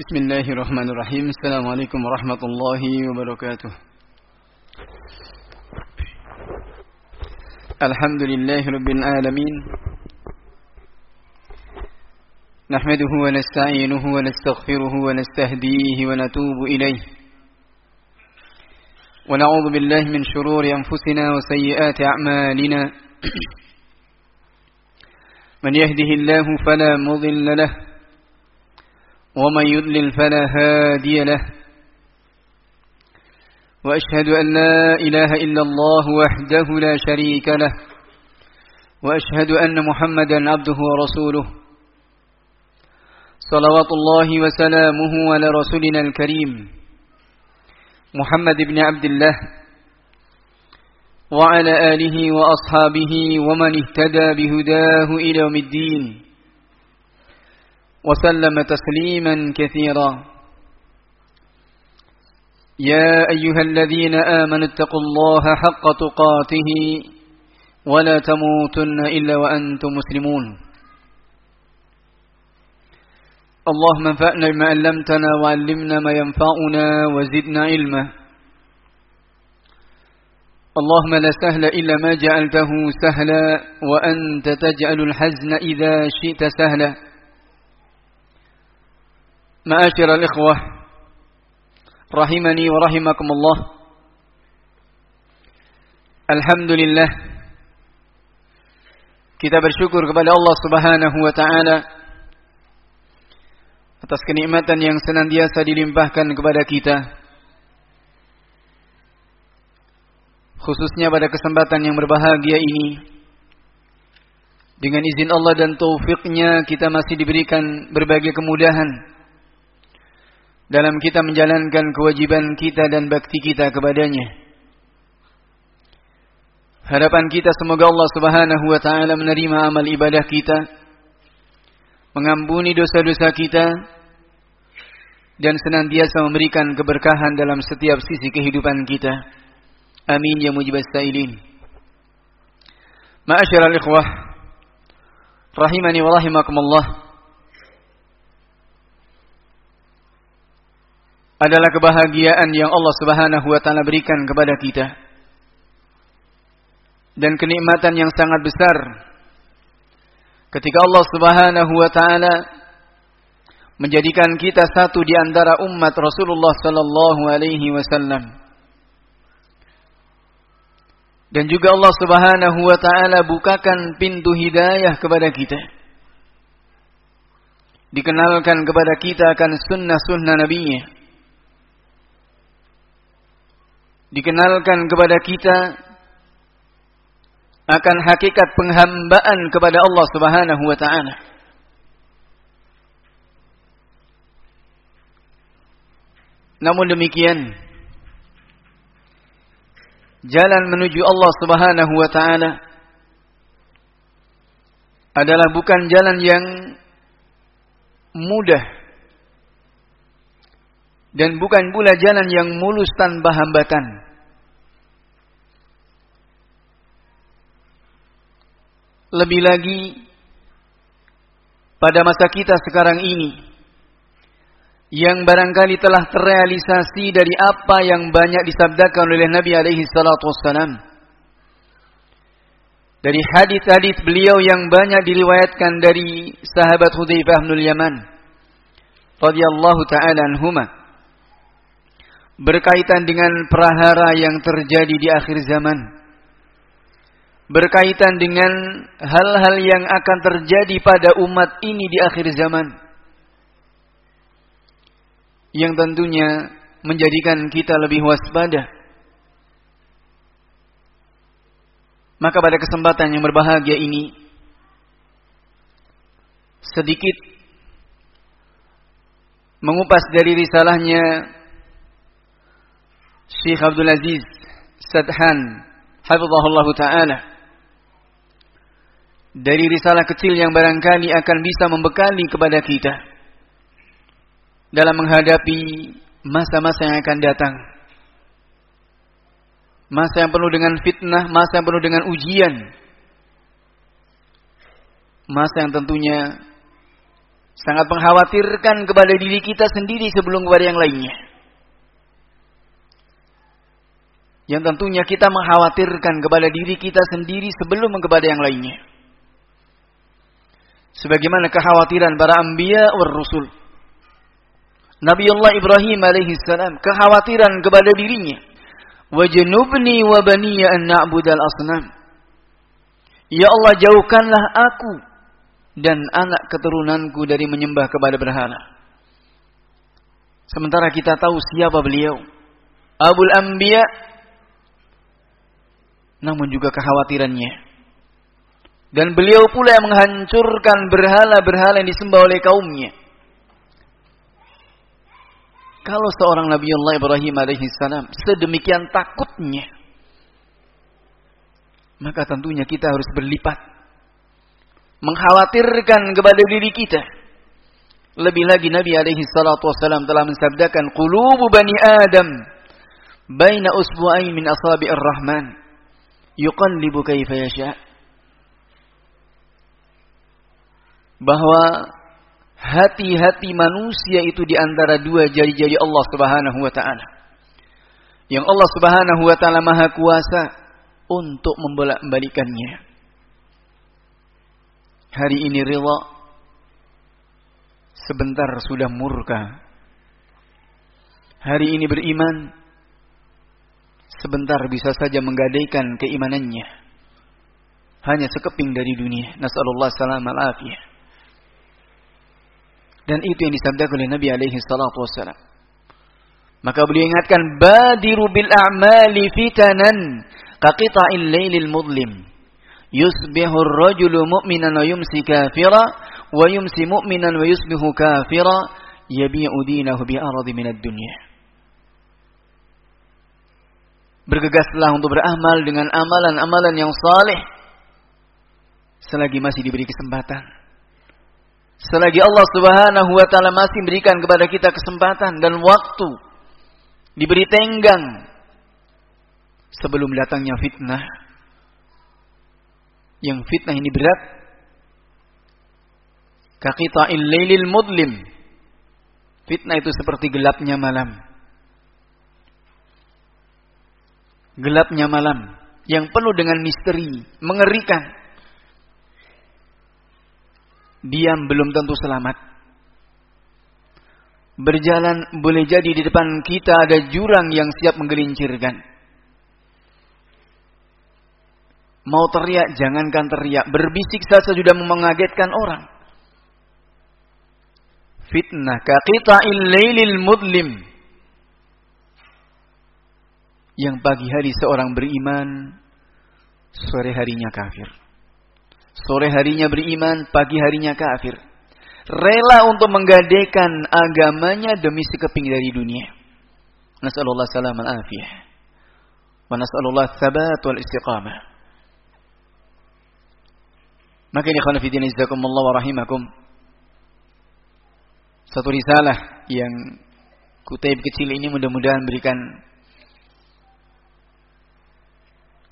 بسم الله الرحمن الرحيم السلام عليكم ورحمة الله وبركاته الحمد لله رب العالمين نحمده ونستعينه ونستغفره ونستهديه ونتوب إليه ونعوذ بالله من شرور أنفسنا وسيئات أعمالنا من يهده الله فلا مضل له ومن يضلل فلا هادي له. وأشهد أن لا إله إلا الله وحده لا شريك له. وأشهد أن محمدا عبده ورسوله. صلوات الله وسلامه على رسولنا الكريم. محمد بن عبد الله. وعلى آله وأصحابه ومن اهتدى بهداه إلى يوم الدين. وسلم تسليما كثيرا. يا أيها الذين آمنوا اتقوا الله حق تقاته ولا تموتن إلا وأنتم مسلمون. اللهم انفعنا بما علمتنا وعلمنا ما ينفعنا وزدنا علما. اللهم لا سهل إلا ما جعلته سهلا وأنت تجعل الحزن إذا شئت سهلا. Ma'asyiral ikhwah rahimani wa rahimakumullah. Alhamdulillah. Kita bersyukur kepada Allah Subhanahu wa taala atas kenikmatan yang senantiasa dilimpahkan kepada kita. Khususnya pada kesempatan yang berbahagia ini. Dengan izin Allah dan taufiknya kita masih diberikan berbagai kemudahan dalam kita menjalankan kewajiban kita dan bakti kita kepadanya. Harapan kita semoga Allah Subhanahu wa taala menerima amal ibadah kita, mengampuni dosa-dosa kita dan senantiasa memberikan keberkahan dalam setiap sisi kehidupan kita. Amin ya mujibas sa'ilin. Ma'asyiral ikhwah, rahimani wa rahimakumullah. Adalah kebahagiaan yang Allah Subhanahu wa taala berikan kepada kita. Dan kenikmatan yang sangat besar ketika Allah Subhanahu wa taala menjadikan kita satu di antara umat Rasulullah sallallahu alaihi wasallam. Dan juga Allah Subhanahu wa taala bukakan pintu hidayah kepada kita. Dikenalkan kepada kita akan sunnah-sunnah Nabi-Nya. Dikenalkan kepada kita akan hakikat penghambaan kepada Allah Subhanahu wa taala. Namun demikian jalan menuju Allah Subhanahu wa taala adalah bukan jalan yang mudah dan bukan pula jalan yang mulus tanpa hambatan. Lebih lagi pada masa kita sekarang ini yang barangkali telah terrealisasi dari apa yang banyak disabdakan oleh Nabi alaihi salatu wassalam. Dari hadis-hadis beliau yang banyak diriwayatkan dari sahabat Hudzaifah bin Yaman radhiyallahu taala anhumah berkaitan dengan perahara yang terjadi di akhir zaman. Berkaitan dengan hal-hal yang akan terjadi pada umat ini di akhir zaman. Yang tentunya menjadikan kita lebih waspada. Maka pada kesempatan yang berbahagia ini sedikit mengupas dari risalahnya Syekh Abdul Aziz Sadhan hafizahullah taala dari risalah kecil yang barangkali akan bisa membekali kepada kita dalam menghadapi masa-masa yang akan datang. Masa yang penuh dengan fitnah, masa yang penuh dengan ujian. Masa yang tentunya sangat mengkhawatirkan kepada diri kita sendiri sebelum kepada yang lainnya. Yang tentunya kita mengkhawatirkan kepada diri kita sendiri sebelum kepada yang lainnya. Sebagaimana kekhawatiran para anbiya war rusul. Nabi Allah Ibrahim alaihi salam kekhawatiran kepada dirinya. Wajnubni wa baniya an na'budal asnam. Ya Allah jauhkanlah aku dan anak keturunanku dari menyembah kepada berhala. Sementara kita tahu siapa beliau. Abul Anbiya namun juga kekhawatirannya. Dan beliau pula yang menghancurkan berhala-berhala yang disembah oleh kaumnya. Kalau seorang Nabi Allah Ibrahim alaihissalam sedemikian takutnya, maka tentunya kita harus berlipat. Mengkhawatirkan kepada diri kita. Lebih lagi Nabi alaihi salatu wasallam telah mensabdakan qulubu bani Adam baina usbu'ain min asabi'ir rahman yuqallibu kaifa yasha bahwa hati-hati manusia itu di antara dua jari-jari Allah Subhanahu wa taala. Yang Allah Subhanahu wa taala Maha Kuasa untuk membolak-balikannya. Hari ini rela sebentar sudah murka. Hari ini beriman sebentar bisa saja menggadaikan keimanannya. Hanya sekeping dari dunia. Nasallallahu salam al afiyah. Dan itu yang disabdakan oleh Nabi alaihi salatu wassalam. Maka beliau ingatkan badiru bil a'mali fitanan kaqita'il lailil mudlim. Yusbihu ar-rajulu mu'minan wa yumsi kafira wa yumsi mu'minan wa yusbihu kafira yabi'u dinahu bi aradi minad dunya. Bergegaslah untuk beramal dengan amalan-amalan yang saleh selagi masih diberi kesempatan. Selagi Allah Subhanahu wa taala masih memberikan kepada kita kesempatan dan waktu diberi tenggang sebelum datangnya fitnah. Yang fitnah ini berat. Kaqita'il lailil mudlim. Fitnah itu seperti gelapnya malam gelapnya malam yang penuh dengan misteri, mengerikan. Diam belum tentu selamat. Berjalan boleh jadi di depan kita ada jurang yang siap menggelincirkan. Mau teriak, jangankan teriak. Berbisik saja sudah mengagetkan orang. Fitnah kita lailil mudlim yang pagi hari seorang beriman, sore harinya kafir. Sore harinya beriman, pagi harinya kafir. Rela untuk menggadaikan agamanya demi sekeping dari dunia. Nasallallahu salam al-afiyah. Wa nasallallahu thabat wal istiqamah. Maka ini khana izakumullah wa rahimakum. Satu risalah yang kutip kecil ini mudah-mudahan berikan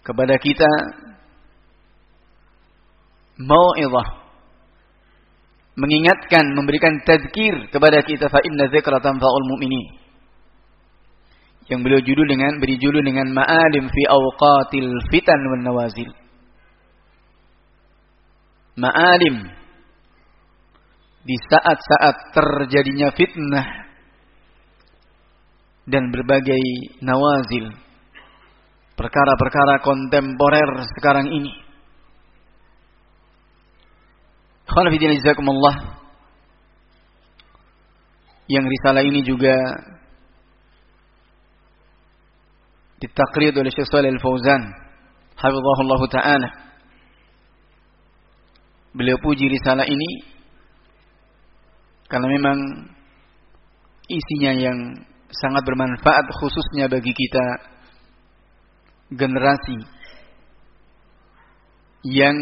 kepada kita mau'izah. Mengingatkan memberikan tazkir kepada kita fa inna dzikra tanfa'ul mu'minin. Yang beliau judul dengan beri judul dengan ma'alim fi awqatil fitan wan nawazil. Ma'alim. Di saat-saat terjadinya fitnah dan berbagai nawazil. Perkara-perkara kontemporer sekarang ini. Yang risalah ini juga ditakrid oleh Syekh Shalih Al-Fauzan hafizahullah taala. Beliau puji risalah ini karena memang isinya yang sangat bermanfaat khususnya bagi kita generasi yang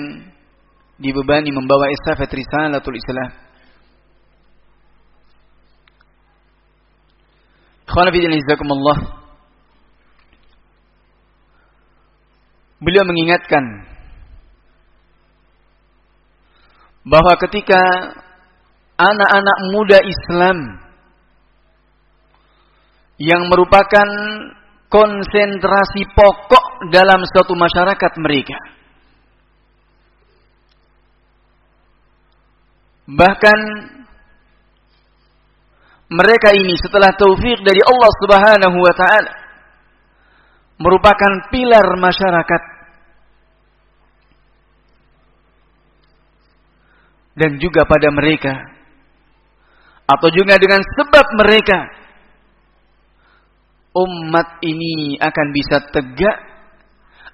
dibebani membawa estafet risalatul Islam. Beliau mengingatkan bahwa ketika anak-anak muda Islam yang merupakan konsentrasi pokok dalam suatu masyarakat mereka. Bahkan mereka ini setelah taufik dari Allah Subhanahu wa taala merupakan pilar masyarakat. Dan juga pada mereka. Atau juga dengan sebab mereka. Umat ini akan bisa tegak.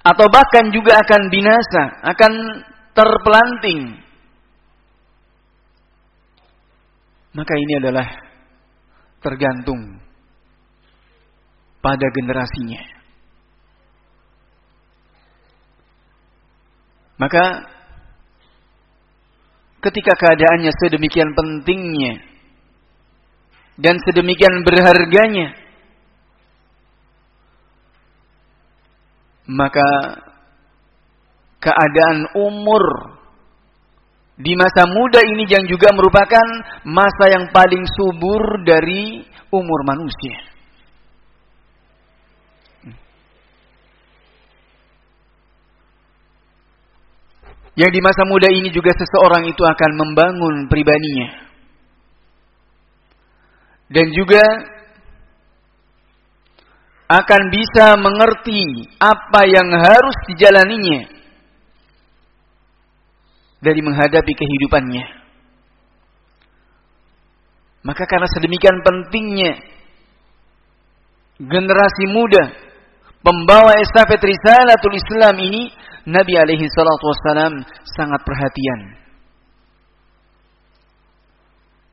Atau bahkan juga akan binasa, akan terpelanting. Maka ini adalah tergantung pada generasinya. Maka ketika keadaannya sedemikian pentingnya dan sedemikian berharganya, maka keadaan umur di masa muda ini yang juga merupakan masa yang paling subur dari umur manusia. Yang di masa muda ini juga seseorang itu akan membangun pribadinya. Dan juga akan bisa mengerti apa yang harus dijalaninya dari menghadapi kehidupannya. Maka karena sedemikian pentingnya generasi muda pembawa estafet risalatul Islam ini Nabi alaihi salatu sangat perhatian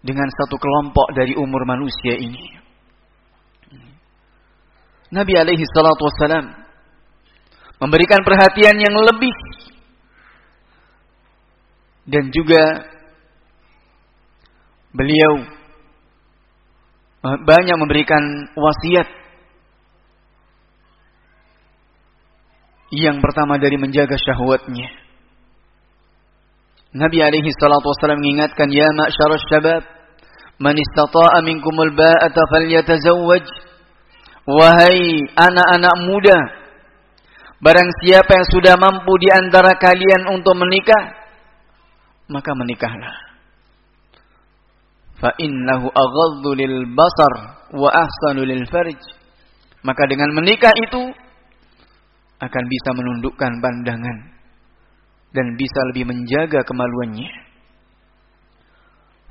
dengan satu kelompok dari umur manusia ini. Nabi alaihi salatu memberikan perhatian yang lebih dan juga beliau banyak memberikan wasiat yang pertama dari menjaga syahwatnya. Nabi alaihi salatu wassalam mengingatkan ya ma'syarus syabab man istata'a minkumul ba'ata falyatazawwaj Wahai anak-anak muda, barang siapa yang sudah mampu di antara kalian untuk menikah, maka menikahlah. Fa innahu aghaddu lil basar wa ahsanu lil farj. Maka dengan menikah itu akan bisa menundukkan pandangan dan bisa lebih menjaga kemaluannya.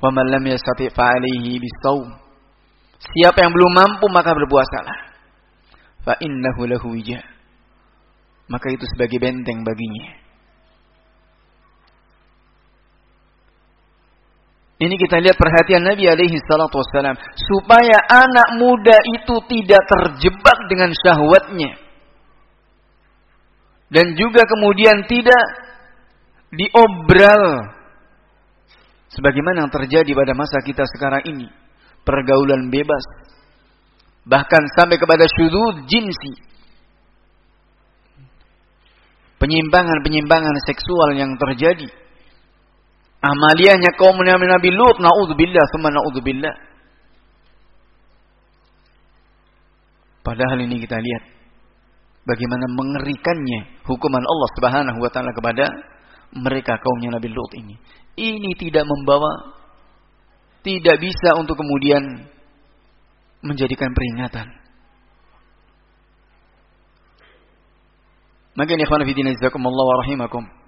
Wa man lam yastati fa alaihi bisawm Siapa yang belum mampu maka berpuasalah. Fa innahu lahu. Maka itu sebagai benteng baginya. Ini kita lihat perhatian Nabi alaihi salatu wassalam. Supaya anak muda itu tidak terjebak dengan syahwatnya. Dan juga kemudian tidak diobral. Sebagaimana yang terjadi pada masa kita sekarang ini pergaulan bebas. Bahkan sampai kepada syudud jinsi. Penyimpangan-penyimpangan seksual yang terjadi. Amaliyahnya kaum Nabi Lut, na'udzubillah, sama na'udzubillah. Padahal ini kita lihat bagaimana mengerikannya hukuman Allah Subhanahu wa taala kepada mereka kaumnya Nabi Lut ini. Ini tidak membawa tidak bisa untuk kemudian menjadikan peringatan. Maka ini ikhwan jazakumullah wa rahimakum.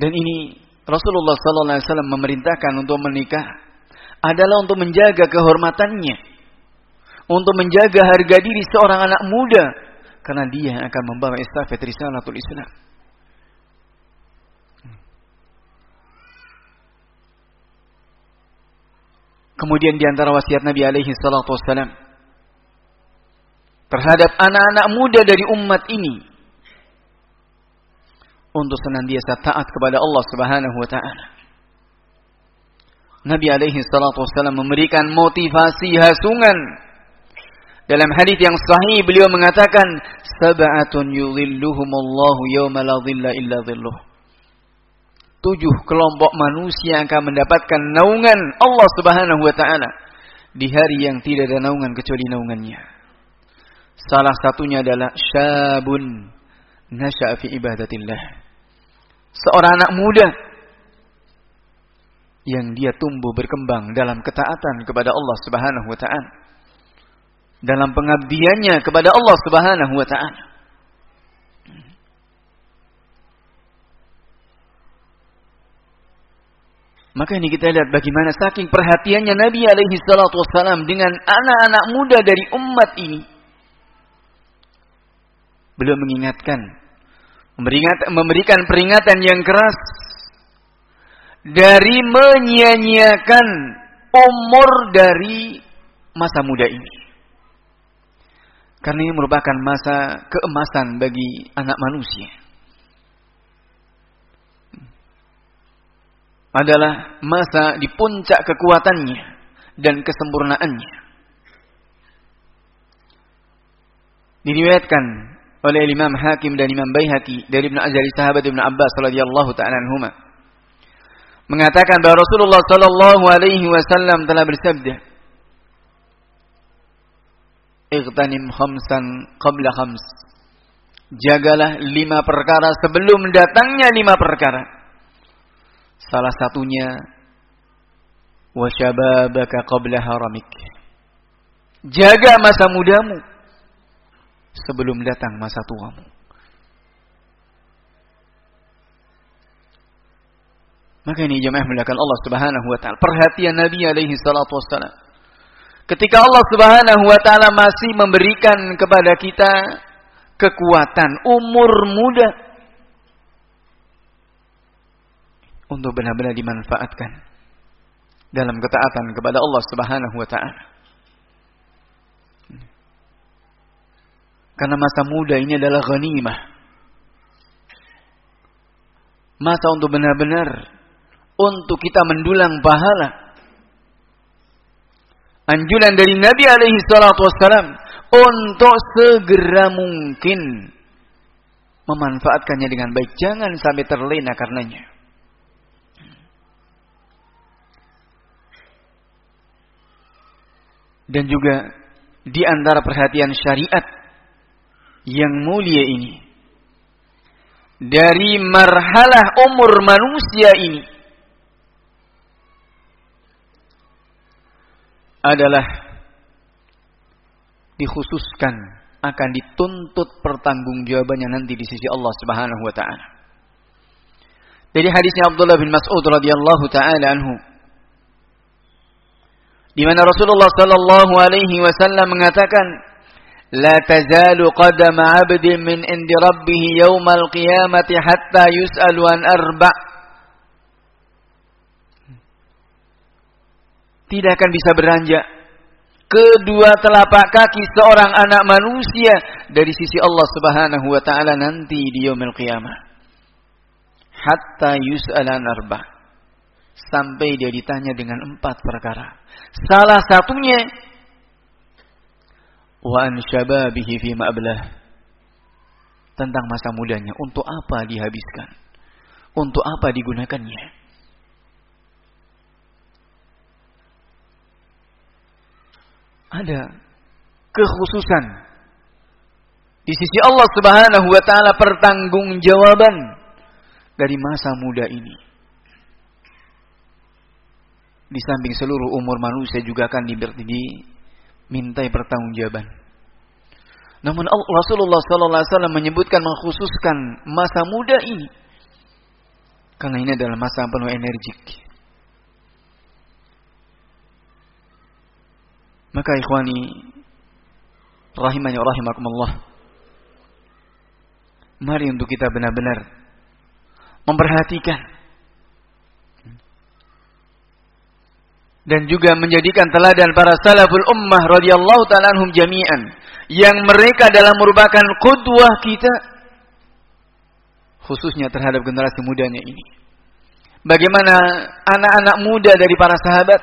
Dan ini Rasulullah sallallahu alaihi wasallam memerintahkan untuk menikah adalah untuk menjaga kehormatannya, untuk menjaga harga diri seorang anak muda karena dia akan membawa estafet risalatul Islam. Kemudian di antara wasiat Nabi alaihi salatu wassalam terhadap anak-anak muda dari umat ini untuk senantiasa taat kepada Allah Subhanahu wa taala. Nabi alaihi salatu wassalam memberikan motivasi hasungan Dalam hadis yang sahih beliau mengatakan sab'atun yudhilluhumullahu yawma la dhilla illa dhilluh. Tujuh kelompok manusia akan mendapatkan naungan Allah Subhanahu wa taala di hari yang tidak ada naungan kecuali naungannya. Salah satunya adalah syabun nasya'a fi ibadatillah. Seorang anak muda yang dia tumbuh berkembang dalam ketaatan kepada Allah Subhanahu wa taala dalam pengabdiannya kepada Allah Subhanahu wa taala. Maka ini kita lihat bagaimana saking perhatiannya Nabi alaihi salatu dengan anak-anak muda dari umat ini. Beliau mengingatkan, memberikan peringatan yang keras dari menyia-nyiakan umur dari masa muda ini. Karena ini merupakan masa keemasan bagi anak manusia. Adalah masa di puncak kekuatannya dan kesempurnaannya. Diriwayatkan oleh Imam Hakim dan Imam Baihaqi dari Ibnu Azhar sahabat Ibnu Abbas radhiyallahu taala anhuma mengatakan bahwa Rasulullah sallallahu alaihi wasallam telah bersabda Ightanim khamsan qabla khams. Jagalah lima perkara sebelum datangnya lima perkara. Salah satunya wasyababaka qabla haramik. Jaga masa mudamu sebelum datang masa tuamu. Maka ini jemaah melakukan Allah Subhanahu wa taala. Perhatian Nabi alaihi salatu wassalam Ketika Allah Subhanahu wa taala masih memberikan kepada kita kekuatan umur muda untuk benar-benar dimanfaatkan dalam ketaatan kepada Allah Subhanahu wa taala. Karena masa muda ini adalah ghanimah. Masa untuk benar-benar untuk kita mendulang pahala anjuran dari Nabi alaihi salatu wassalam untuk segera mungkin memanfaatkannya dengan baik. Jangan sampai terlena karenanya. Dan juga di antara perhatian syariat yang mulia ini dari marhalah umur manusia ini adalah dikhususkan akan dituntut pertanggungjawabannya nanti di sisi Allah Subhanahu wa taala. Dari hadisnya Abdullah bin Mas'ud radhiyallahu taala anhu di mana Rasulullah sallallahu alaihi wasallam mengatakan لا تزال قدم عبد من عند ربه يوم القيامة حتى يسأل عن أربع tidak akan bisa beranjak kedua telapak kaki seorang anak manusia dari sisi Allah Subhanahu wa taala nanti di yaumil qiyamah. Hatta yus'alan arba. Sampai dia ditanya dengan empat perkara. Salah satunya wa an syababihi fi ma'blah. Tentang masa mudanya, untuk apa dihabiskan? Untuk apa digunakannya? ada kekhususan di sisi Allah Subhanahu wa taala pertanggungjawaban dari masa muda ini. Di samping seluruh umur manusia juga akan dimintai pertanggungjawaban. Namun Rasulullah sallallahu alaihi wasallam menyebutkan mengkhususkan masa muda ini karena ini adalah masa penuh energik. Maka ikhwani rahimani rahimakumullah. Mari untuk kita benar-benar memperhatikan dan juga menjadikan teladan para salaful ummah radhiyallahu taala anhum jami'an yang mereka dalam merupakan qudwah kita khususnya terhadap generasi mudanya ini. Bagaimana anak-anak muda dari para sahabat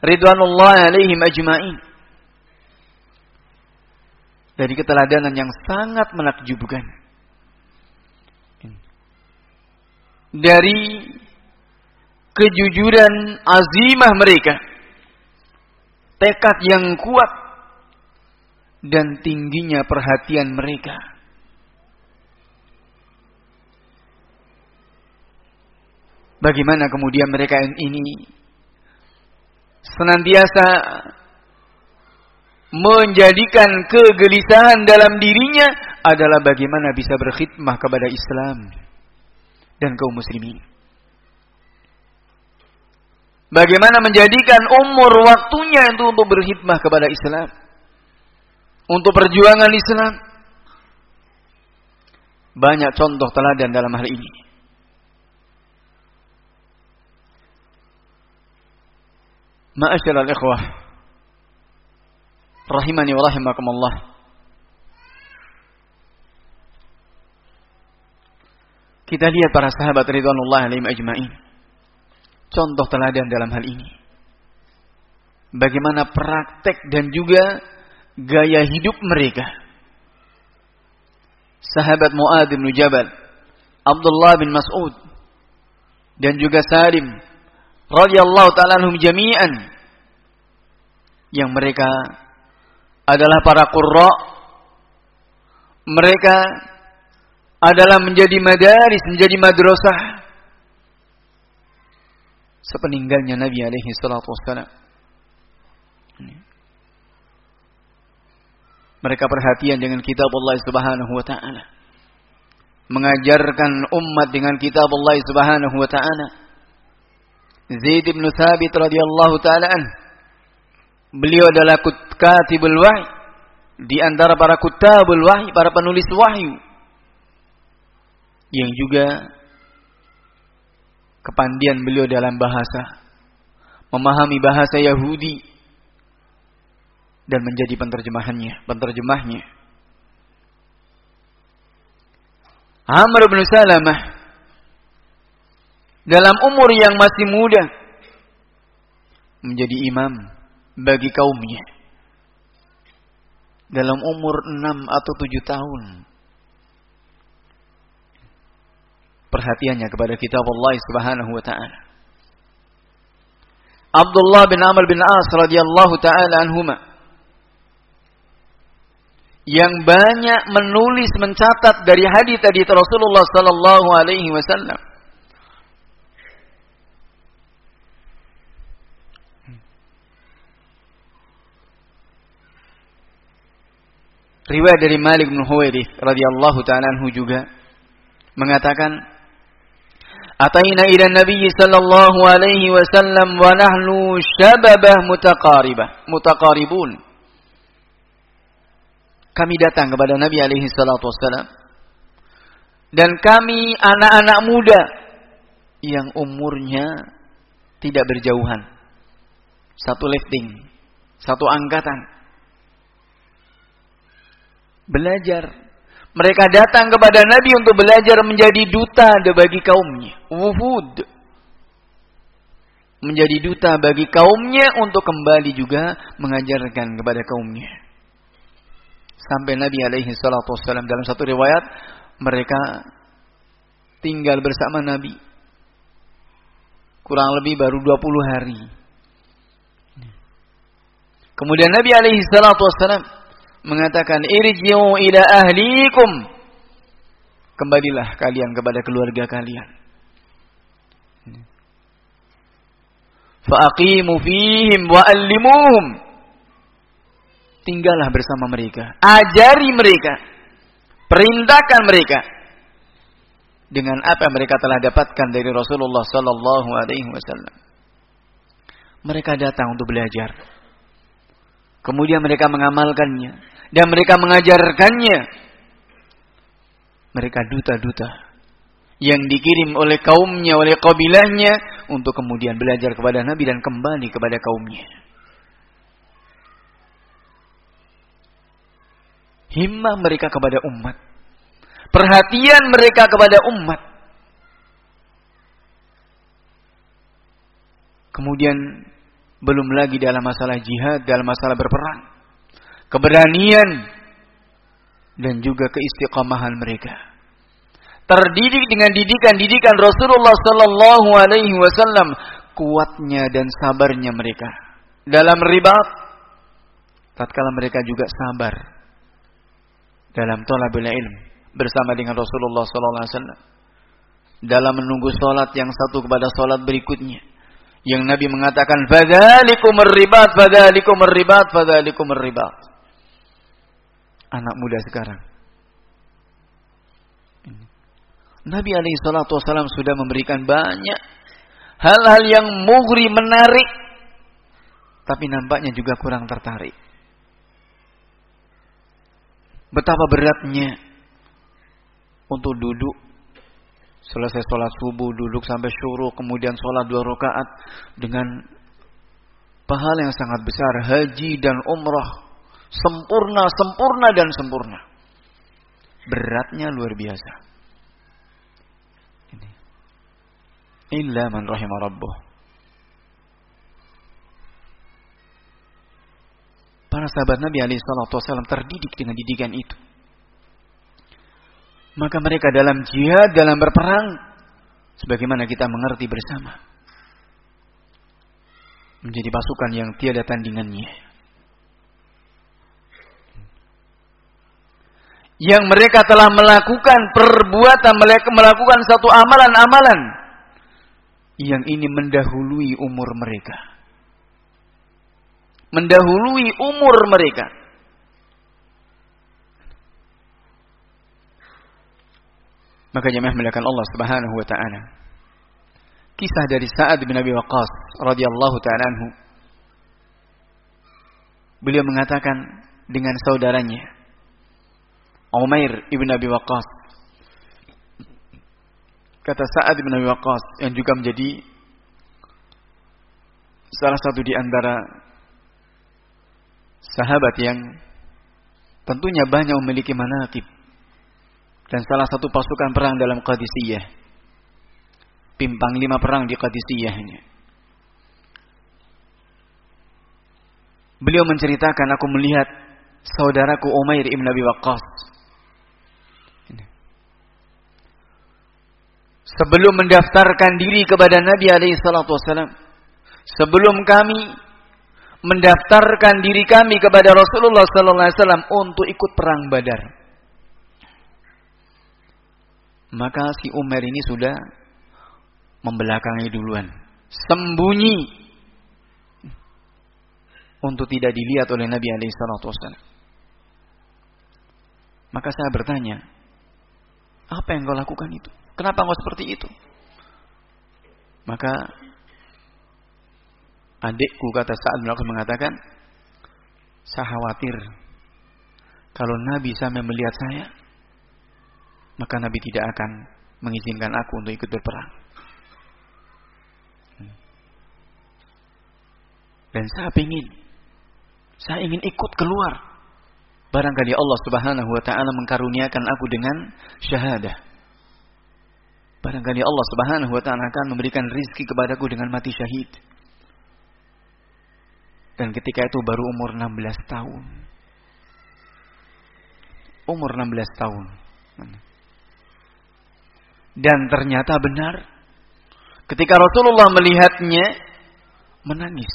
ridwanullah alaihim ajma'in dari keteladanan yang sangat menakjubkan. Dari kejujuran azimah mereka, tekad yang kuat, dan tingginya perhatian mereka. Bagaimana kemudian mereka ini senantiasa menjadikan kegelisahan dalam dirinya adalah bagaimana bisa berkhidmah kepada Islam dan kaum muslimin. Bagaimana menjadikan umur waktunya itu untuk berkhidmah kepada Islam. Untuk perjuangan Islam. Banyak contoh teladan dalam hal ini. Ma'asyiral ikhwah rahimani wa rahimakumullah. Kita lihat para sahabat ridwanullah alaihim ajmain. Contoh teladan dalam hal ini. Bagaimana praktek dan juga gaya hidup mereka. Sahabat Mu'ad bin Jabal, Abdullah bin Mas'ud, dan juga Salim radhiyallahu taala anhum jami'an yang mereka adalah para qurra. Mereka adalah menjadi madaris, menjadi madrasah. Sepeninggalnya Nabi alaihi salatu wassalam. Mereka perhatian dengan kitab Allah Subhanahu wa taala. Mengajarkan umat dengan kitab Allah Subhanahu wa taala. Zaid bin Thabit radhiyallahu taala Beliau adalah katibul wahyi di antara para kutabul wahyi, para penulis wahyu yang juga kepandian beliau dalam bahasa. Memahami bahasa Yahudi. Dan menjadi penterjemahannya, penterjemahnya. Amr bin Salamah. Dalam umur yang masih muda. Menjadi imam bagi kaumnya. Dalam umur enam atau tujuh tahun. Perhatiannya kepada kitab Allah Subhanahu wa taala. Abdullah bin Amr bin As radhiyallahu taala anhuma yang banyak menulis mencatat dari hadis tadi Rasulullah sallallahu alaihi wasallam Riwayat dari Malik bin Huwairith radhiyallahu taala anhu juga mengatakan Ataina ila Nabi sallallahu alaihi wasallam wa nahnu syababah mutaqaribah mutaqaribun Kami datang kepada Nabi alaihi salatu wasallam dan kami anak-anak muda yang umurnya tidak berjauhan. Satu lifting, satu angkatan Belajar. Mereka datang kepada Nabi untuk belajar menjadi duta bagi kaumnya. Wuhud. Menjadi duta bagi kaumnya untuk kembali juga mengajarkan kepada kaumnya. Sampai Nabi alaihi salatu wassalam dalam satu riwayat mereka tinggal bersama Nabi kurang lebih baru 20 hari. Kemudian Nabi alaihi salatu wassalam mengatakan irji'u ila ahlikum. Kembalilah kalian kepada keluarga kalian. Fa'aqimu fihim wa allimuhum. Tinggallah bersama mereka. Ajari mereka. Perintahkan mereka. Dengan apa yang mereka telah dapatkan dari Rasulullah sallallahu alaihi wasallam. Mereka datang untuk belajar. Kemudian mereka mengamalkannya dan mereka mengajarkannya. Mereka duta-duta yang dikirim oleh kaumnya, oleh kabilahnya untuk kemudian belajar kepada Nabi dan kembali kepada kaumnya. Himmah mereka kepada umat. Perhatian mereka kepada umat. Kemudian belum lagi dalam masalah jihad, dalam masalah berperang keberanian dan juga keistiqamahan mereka. Terdidik dengan didikan-didikan Rasulullah sallallahu alaihi wasallam, kuatnya dan sabarnya mereka. Dalam ribat tatkala mereka juga sabar dalam talabul ilm bersama dengan Rasulullah sallallahu alaihi wasallam. Dalam menunggu salat yang satu kepada salat berikutnya yang Nabi mengatakan fadzalikum ribat fadzalikum ribat fadzalikum ribat anak muda sekarang. Nabi alaihi salatu wasallam sudah memberikan banyak hal-hal yang mugri menarik. Tapi nampaknya juga kurang tertarik. Betapa beratnya untuk duduk. Selesai sholat subuh duduk sampai syuruh kemudian sholat dua rakaat dengan pahala yang sangat besar haji dan umrah sempurna sempurna dan sempurna beratnya luar biasa ini illa man rahimah rabbuh para sahabat Nabi alaihi salatu terdidik dengan didikan itu maka mereka dalam jihad, dalam berperang, sebagaimana kita mengerti bersama. Menjadi pasukan yang tiada tandingannya. Yang mereka telah melakukan perbuatan, mereka melakukan satu amalan-amalan. Yang ini mendahului umur mereka. Mendahului umur mereka. Maka jemaah melakukan Allah Subhanahu wa taala. Kisah dari Sa'ad bin Abi Waqqas radhiyallahu taala anhu. Beliau mengatakan dengan saudaranya Umair ibn Abi Waqqas. Kata Sa'ad bin Abi Waqqas yang juga menjadi salah satu di antara sahabat yang tentunya banyak memiliki manakib dan salah satu pasukan perang dalam Qadisiyah. Pimpang lima perang di Qadisiyahnya. Beliau menceritakan aku melihat saudaraku Umair ibn Abi Waqqas. Sebelum mendaftarkan diri kepada Nabi alaihi salatu wasallam, sebelum kami mendaftarkan diri kami kepada Rasulullah sallallahu alaihi wasallam untuk ikut perang Badar maka si Umar ini sudah membelakangi duluan. Sembunyi untuk tidak dilihat oleh Nabi alaihi salatu Maka saya bertanya, apa yang kau lakukan itu? Kenapa kau seperti itu? Maka adikku kata saat bin mengatakan, saya khawatir kalau Nabi sampai melihat saya, maka Nabi tidak akan mengizinkan aku untuk ikut berperang. Dan saya ingin, saya ingin ikut keluar. Barangkali Allah Subhanahu wa taala mengkaruniakan aku dengan syahadah. Barangkali Allah Subhanahu wa taala akan memberikan rizki kepadaku dengan mati syahid. Dan ketika itu baru umur 16 tahun. Umur 16 tahun. Dan ternyata benar. Ketika Rasulullah melihatnya, menangis.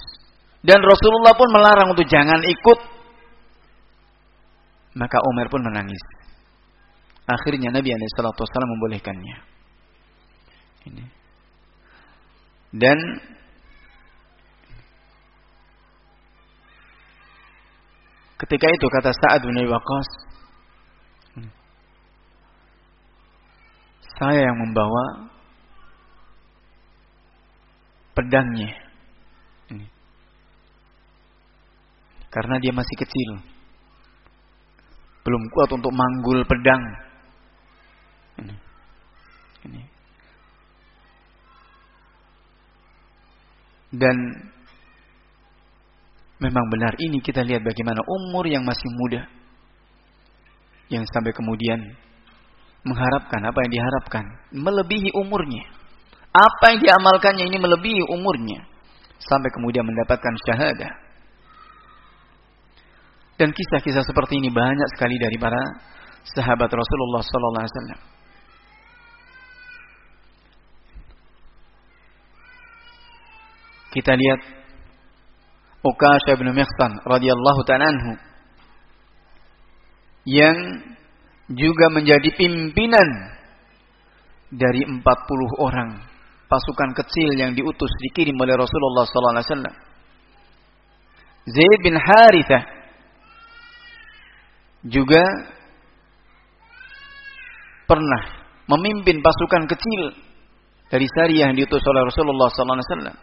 Dan Rasulullah pun melarang untuk jangan ikut. Maka Umar pun menangis. Akhirnya Nabi SAW membolehkannya. Ini. Dan ketika itu kata Sa'ad bin Waqqas, Saya yang membawa pedangnya. Ini. Karena dia masih kecil. Belum kuat untuk manggul pedang. Ini. Ini. Dan memang benar ini kita lihat bagaimana umur yang masih muda yang sampai kemudian mengharapkan apa yang diharapkan melebihi umurnya. Apa yang diamalkannya ini melebihi umurnya sampai kemudian mendapatkan syahadah. Dan kisah-kisah seperti ini banyak sekali dari para sahabat Rasulullah sallallahu alaihi wasallam. Kita lihat Ukasha bin Mihsan radhiyallahu ta'ala anhu yang juga menjadi pimpinan dari 40 orang pasukan kecil yang diutus dikirim oleh Rasulullah sallallahu alaihi wasallam. Zaid bin Harithah juga pernah memimpin pasukan kecil dari Syariah yang diutus oleh Rasulullah sallallahu alaihi wasallam.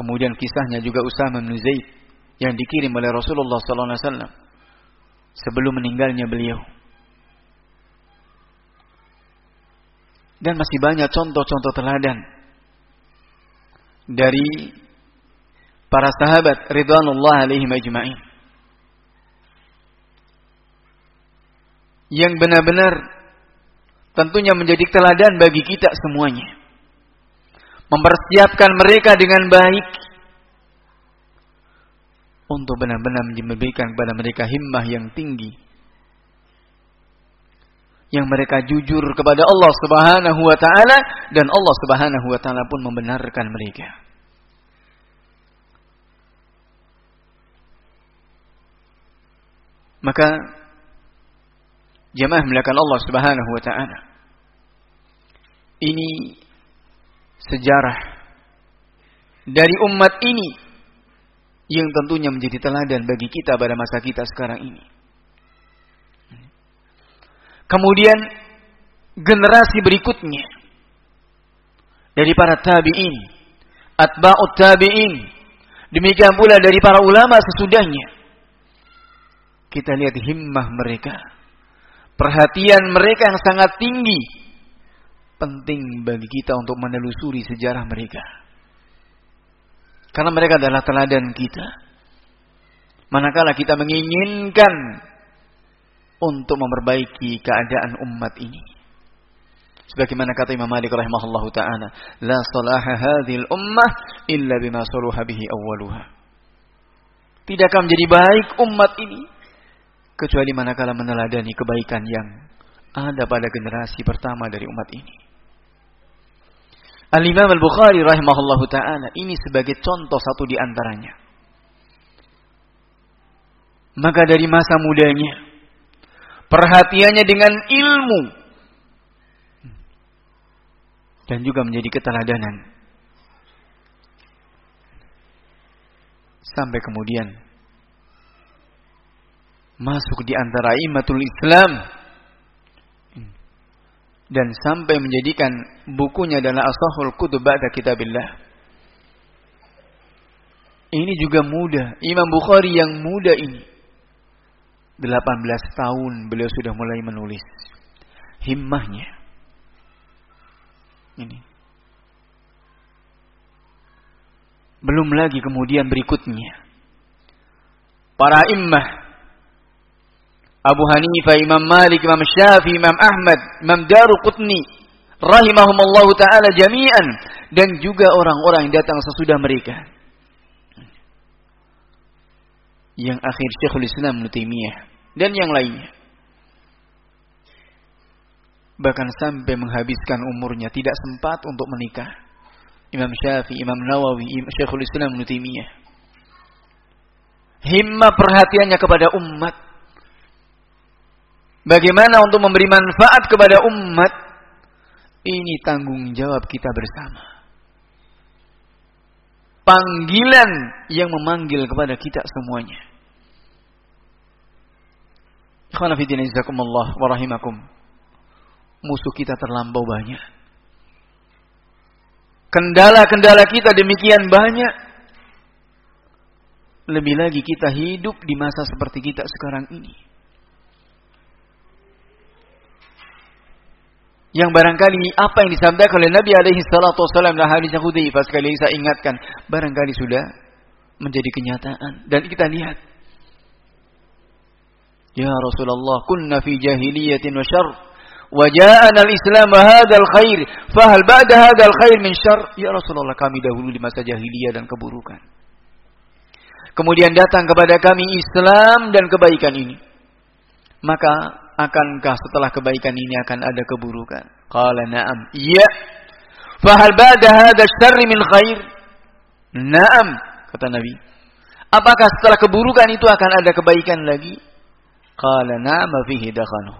Kemudian kisahnya juga Usama bin Zaid yang dikirim oleh Rasulullah sallallahu alaihi wasallam sebelum meninggalnya beliau. Dan masih banyak contoh-contoh teladan dari para sahabat ridwanullah alaihi majma'in. Yang benar-benar tentunya menjadi teladan bagi kita semuanya. Mempersiapkan mereka dengan baik untuk benar-benar memberikan kepada mereka himmah yang tinggi yang mereka jujur kepada Allah Subhanahu wa taala dan Allah Subhanahu wa taala pun membenarkan mereka. Maka jemaah melakukan Allah Subhanahu wa taala. Ini sejarah dari umat ini yang tentunya menjadi teladan bagi kita pada masa kita sekarang ini. Kemudian generasi berikutnya dari para tabi'in, atba'ut tabi'in, demikian pula dari para ulama sesudahnya. Kita lihat himmah mereka, perhatian mereka yang sangat tinggi, penting bagi kita untuk menelusuri sejarah mereka. Karena mereka adalah teladan kita. Manakala kita menginginkan untuk memperbaiki keadaan umat ini. Sebagaimana kata Imam Malik rahimahullah taala, la salaha hadhil ummah illa bima saluha bihi awwaluha. Tidak akan menjadi baik umat ini kecuali manakala meneladani kebaikan yang ada pada generasi pertama dari umat ini. Al-Imam Al-Bukhari rahimahullahu taala ini sebagai contoh satu di antaranya. Maka dari masa mudanya perhatiannya dengan ilmu dan juga menjadi keteladanan sampai kemudian masuk di antara imatul Islam dan sampai menjadikan bukunya adalah Asahul Kutub ba'da kitabillah. Ini juga mudah. Imam Bukhari yang muda ini 18 tahun beliau sudah mulai menulis. Himmahnya. Ini. Belum lagi kemudian berikutnya. Para immah. Abu Hanifah, Imam Malik, Imam Syafi'i, Imam Ahmad, Imam Daruqutni. Rahimahumallahu ta'ala jami'an. Dan juga orang-orang yang datang sesudah mereka. Yang akhir Syekhul Islam Nutimiyah dan yang lainnya. Bahkan sampai menghabiskan umurnya tidak sempat untuk menikah. Imam Syafi'i, Imam Nawawi, Syekhul Islam Nutimiyah. Himma perhatiannya kepada umat. Bagaimana untuk memberi manfaat kepada umat? Ini tanggung jawab kita bersama. Panggilan yang memanggil kepada kita semuanya. Musuh kita terlampau banyak. Kendala-kendala kita demikian banyak. Lebih lagi kita hidup di masa seperti kita sekarang ini. Yang barangkali apa yang disampaikan oleh Nabi alaihi salatu wasallam dalam hadis Hudzaifah sekali saya ingatkan barangkali sudah menjadi kenyataan dan kita lihat Ya Rasulullah, kunna fi jahiliyatin wa syarr. Waja'ana al-Islam hadha al-khair. Fahal ba'da hadha al-khair min syarr? Ya Rasulullah, kami dahulu di masa jahiliyah dan keburukan. Kemudian datang kepada kami Islam dan kebaikan ini. Maka akankah setelah kebaikan ini akan ada keburukan? Qala na'am. Iya. Fahal ba'da hadha syarri min khair? Na'am, kata Nabi. Apakah setelah keburukan itu akan ada kebaikan lagi? Qala na'am fihi dakhanu.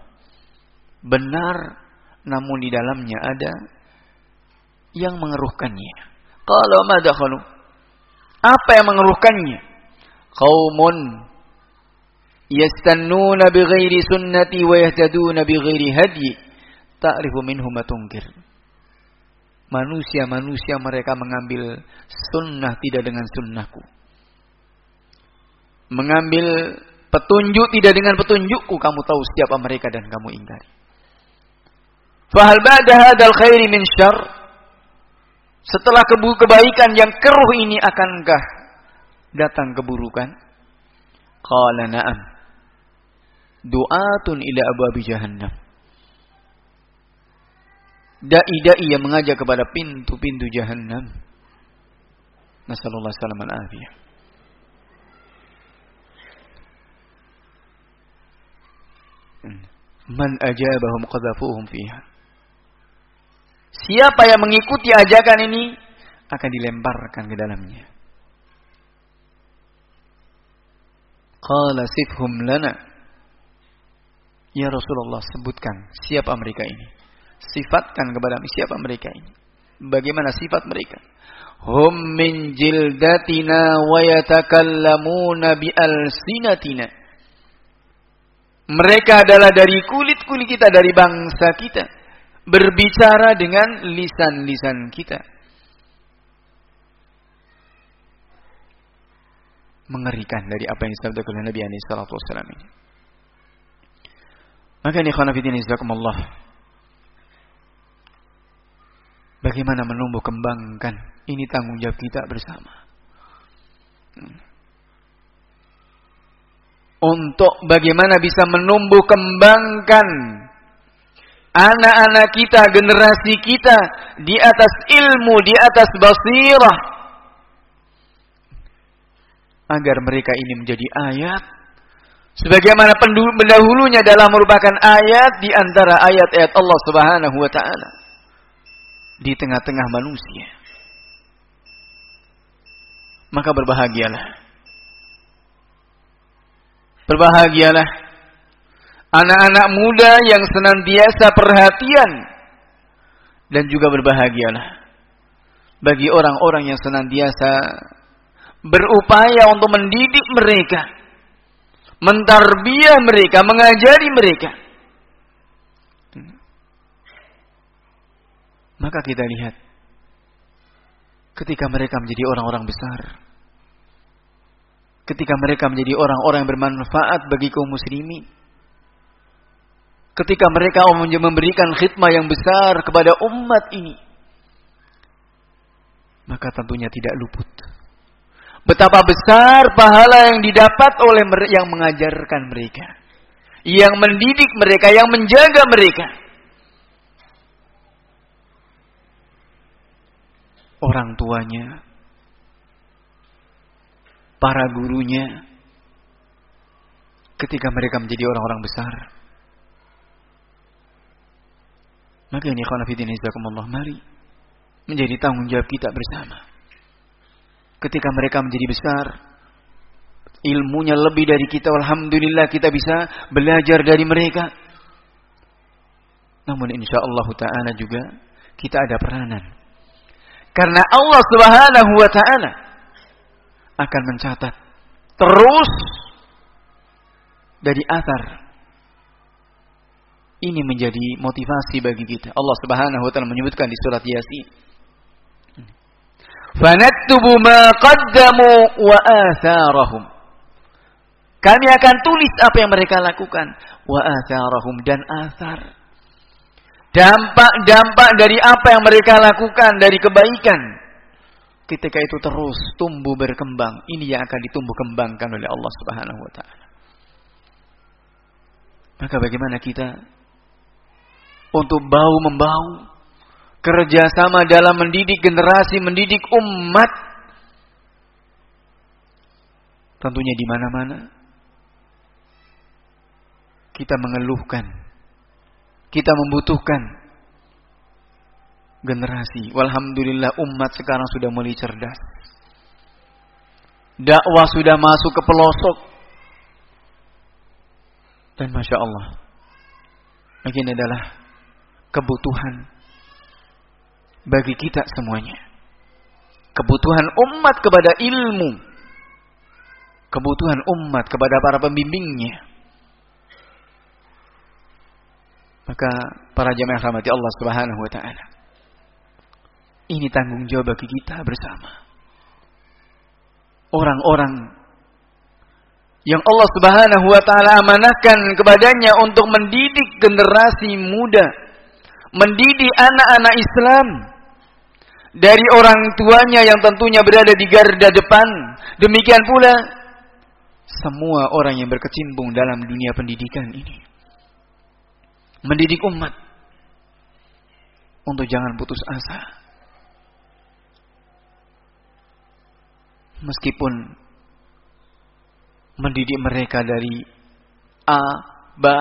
Benar, namun di dalamnya ada yang mengeruhkannya. Qala ma dakhanu. Apa yang mengeruhkannya? Qaumun yastannuna bighairi sunnati wa yahtaduna bighairi hadyi ta'rifu minhum tunkir manusia-manusia mereka mengambil sunnah tidak dengan sunnahku. mengambil petunjuk tidak dengan petunjukku kamu tahu siapa mereka dan kamu ingkari. fahal ba'da hadzal khairi min syarr? setelah kebaikan yang keruh ini akankah datang keburukan? qala na'am du'atun ila abwabi jahannam. Dai-dai yang mengajak kepada pintu-pintu jahannam. Nasallallahu salam al afiyah. Man ajabahum qadhafuhum fiha. Siapa yang mengikuti ajakan ini akan dilemparkan ke dalamnya. Qala sifhum lana Ya Rasulullah sebutkan siapa mereka ini. Sifatkan kepada kami siapa mereka ini. Bagaimana sifat mereka? Hum min jildatina wa yatakallamuna bi alsinatina. Mereka adalah dari kulit-kulit kita, dari bangsa kita. Berbicara dengan lisan-lisan kita. Mengerikan dari apa yang disabdakan oleh Nabi SAW ini. Maka ini khonafidin izakumullah. Bagaimana menumbuh kembangkan ini tanggung jawab kita bersama. Hmm. Untuk bagaimana bisa menumbuh kembangkan anak-anak kita, generasi kita di atas ilmu, di atas basirah agar mereka ini menjadi ayat Sebagaimana pendahulunya dalam merupakan ayat di antara ayat-ayat Allah Subhanahu wa taala di tengah-tengah manusia. Maka berbahagialah. Berbahagialah anak-anak muda yang senantiasa perhatian dan juga berbahagialah bagi orang-orang yang senantiasa berupaya untuk mendidik mereka mentarbiah mereka, mengajari mereka. Maka kita lihat ketika mereka menjadi orang-orang besar, ketika mereka menjadi orang-orang yang bermanfaat bagi kaum muslimin, ketika mereka memberikan khidmah yang besar kepada umat ini, maka tentunya tidak luput Betapa besar pahala yang didapat oleh yang mengajarkan mereka. Yang mendidik mereka, yang menjaga mereka. Orang tuanya, para gurunya, ketika mereka menjadi orang-orang besar. Maka ini khonafidin izakumullah mari menjadi tanggung jawab kita bersama ketika mereka menjadi besar, ilmunya lebih dari kita, alhamdulillah kita bisa belajar dari mereka. Namun insya Allah taala juga kita ada peranan. Karena Allah Subhanahu wa taala akan mencatat terus dari atar ini menjadi motivasi bagi kita. Allah Subhanahu wa taala menyebutkan di surat Yasin Fanaktubu ma qaddamu wa atharahum. Kami akan tulis apa yang mereka lakukan. Wa atharahum dan athar. Dampak-dampak dari apa yang mereka lakukan dari kebaikan. Ketika itu terus tumbuh berkembang. Ini yang akan ditumbuh kembangkan oleh Allah subhanahu wa ta'ala. Maka bagaimana kita untuk bau membau kerjasama dalam mendidik generasi, mendidik umat. Tentunya di mana-mana kita mengeluhkan, kita membutuhkan generasi. Walhamdulillah umat sekarang sudah mulai cerdas. Dakwah sudah masuk ke pelosok. Dan Masya Allah. Ini adalah kebutuhan bagi kita semuanya. Kebutuhan umat kepada ilmu. Kebutuhan umat kepada para pembimbingnya. Maka para jamaah rahmati Allah Subhanahu wa taala. Ini tanggung jawab bagi kita bersama. Orang-orang yang Allah Subhanahu wa taala amanahkan kepadanya untuk mendidik generasi muda, mendidik anak-anak Islam dari orang tuanya yang tentunya berada di garda depan. Demikian pula semua orang yang berkecimpung dalam dunia pendidikan ini mendidik umat untuk jangan putus asa. Meskipun mendidik mereka dari A, Ba,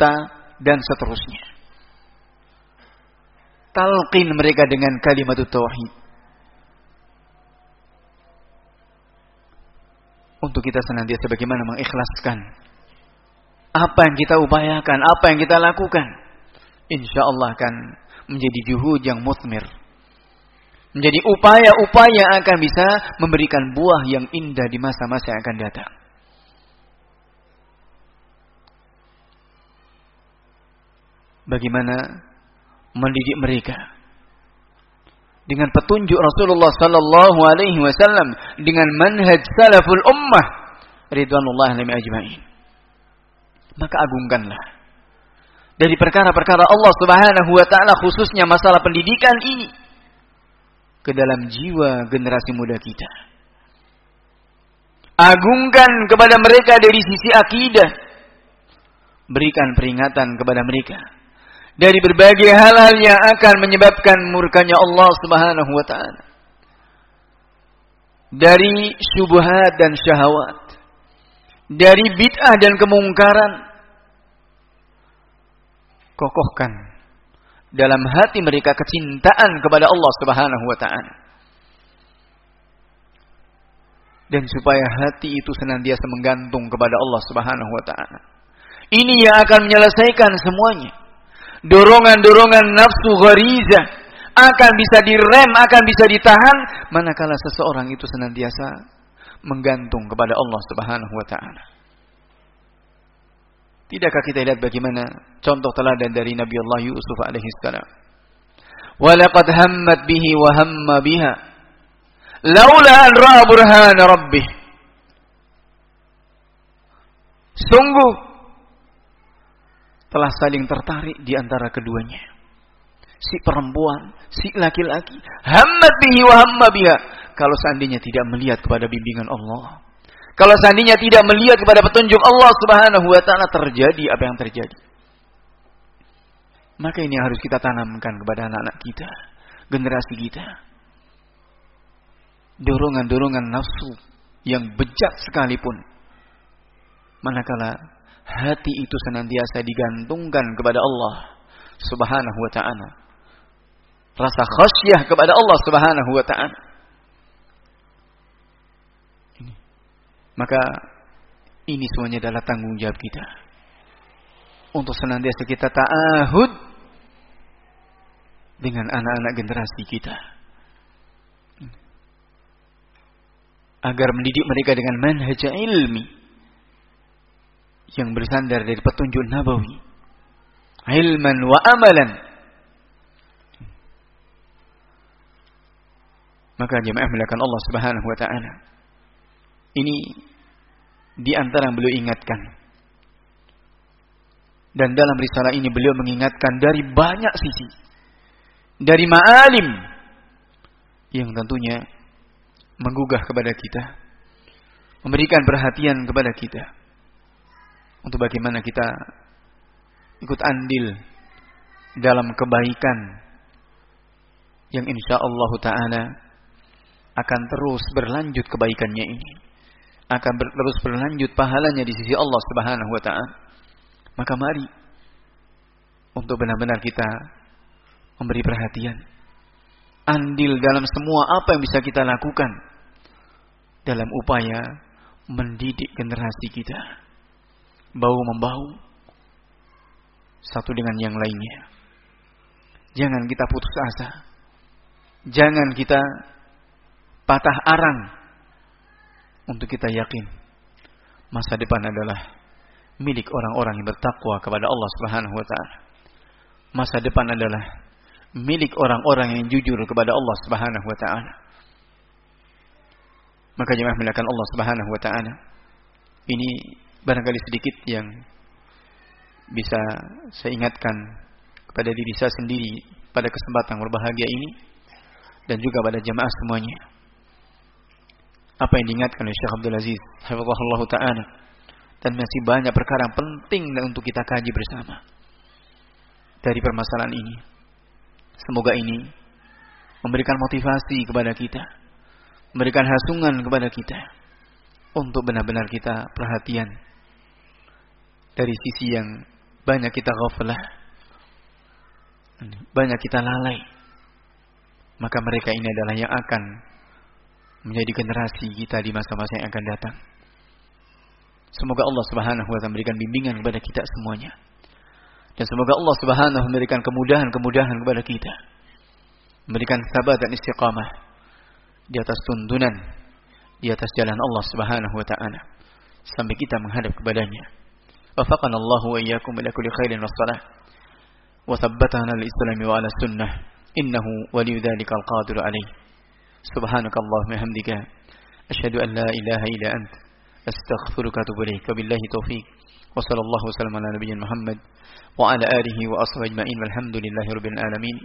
Ta, dan seterusnya. Talqin mereka dengan kalimat tauhid. Untuk kita senantiasa bagaimana mengikhlaskan apa yang kita upayakan, apa yang kita lakukan, insya Allah akan menjadi juhud yang musmir. Menjadi upaya-upaya yang akan bisa memberikan buah yang indah di masa-masa yang akan datang. Bagaimana mendidik mereka dengan petunjuk Rasulullah sallallahu alaihi wasallam dengan manhaj salaful ummah ridwanullah alaihim ajmain maka agungkanlah. Dari perkara-perkara Allah Subhanahu wa taala khususnya masalah pendidikan ini ke dalam jiwa generasi muda kita. Agungkan kepada mereka dari sisi akidah. Berikan peringatan kepada mereka dari berbagai hal-hal yang akan menyebabkan murkanya Allah Subhanahu wa taala. Dari syubhat dan syahwat. Dari bid'ah dan kemungkaran. Kokohkan dalam hati mereka kecintaan kepada Allah Subhanahu wa taala. Dan supaya hati itu senantiasa menggantung kepada Allah Subhanahu wa taala. Ini yang akan menyelesaikan semuanya dorongan-dorongan nafsu ghariza akan bisa direm akan bisa ditahan manakala seseorang itu senantiasa menggantung kepada Allah Subhanahu wa taala. Tidakkah kita lihat bagaimana contoh teladan dari Nabi Allah Yusuf alaihi salam? Walaqad hammat bihi wa hamma biha laula an ra'a burhan rabbih. Sungguh telah saling tertarik di antara keduanya. Si perempuan, si laki-laki, hammat bihi wa hamma biha kalau seandainya tidak melihat kepada bimbingan Allah. Kalau seandainya tidak melihat kepada petunjuk Allah Subhanahu wa taala terjadi apa yang terjadi. Maka ini harus kita tanamkan kepada anak-anak kita, generasi kita. Dorongan-dorongan nafsu yang bejat sekalipun. Manakala hati itu senantiasa digantungkan kepada Allah Subhanahu wa taala. Rasa khasyah kepada Allah Subhanahu wa taala Maka ini semuanya adalah tanggung jawab kita. Untuk senantiasa kita ta'ahud dengan anak-anak generasi kita. Agar mendidik mereka dengan manhaj ilmi yang bersandar dari petunjuk nabawi. Ilman wa amalan. Maka jemaah melakukan Allah Subhanahu wa taala ini di antara yang beliau ingatkan. Dan dalam risalah ini beliau mengingatkan dari banyak sisi. Dari ma'alim yang tentunya menggugah kepada kita. Memberikan perhatian kepada kita. Untuk bagaimana kita ikut andil dalam kebaikan yang insya Allah Ta'ala akan terus berlanjut kebaikannya ini akan ber, terus berlanjut pahalanya di sisi Allah Subhanahu wa taala. Maka mari untuk benar-benar kita memberi perhatian. Andil dalam semua apa yang bisa kita lakukan dalam upaya mendidik generasi kita. Bau membau satu dengan yang lainnya. Jangan kita putus asa. Jangan kita patah arang untuk kita yakin masa depan adalah milik orang-orang yang bertakwa kepada Allah Subhanahu wa taala. Masa depan adalah milik orang-orang yang jujur kepada Allah Subhanahu wa taala. Maka jemaah melakukan Allah Subhanahu wa taala. Ini barangkali sedikit yang bisa saya ingatkan kepada diri saya sendiri pada kesempatan berbahagia ini dan juga pada jemaah semuanya. Apa yang diingatkan oleh Syekh Abdul Aziz, hafizahullah taala dan masih banyak perkara yang penting untuk kita kaji bersama dari permasalahan ini. Semoga ini memberikan motivasi kepada kita, memberikan hasungan kepada kita untuk benar-benar kita perhatian dari sisi yang banyak kita ghaflah, banyak kita lalai. Maka mereka ini adalah yang akan menjadi generasi kita di masa-masa yang akan datang. Semoga Allah Subhanahu wa taala memberikan bimbingan kepada kita semuanya. Dan semoga Allah Subhanahu memberikan kemudahan-kemudahan kepada kita. Memberikan sabar dan istiqamah di atas tuntunan di atas jalan Allah Subhanahu wa taala sampai kita menghadap kepadanya. وفقنا الله وإياكم إلى كل خير والصلاة. وثبتنا الإسلام وعلى السنة. إنه ولي ذلك القادر عليه. سبحانك اللهم وبحمدك. أشهد أن لا إله إلا أنت. أستغفرك وأتوب إليك. وبالله توفيق وصلى الله وسلم على نبينا محمد وعلى آله وأصحابه أجمعين. والحمد لله رب العالمين.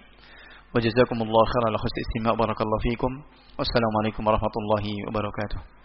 وجزاكم الله خيرا. على حسن الاستماع بارك الله فيكم. والسلام عليكم ورحمة الله وبركاته.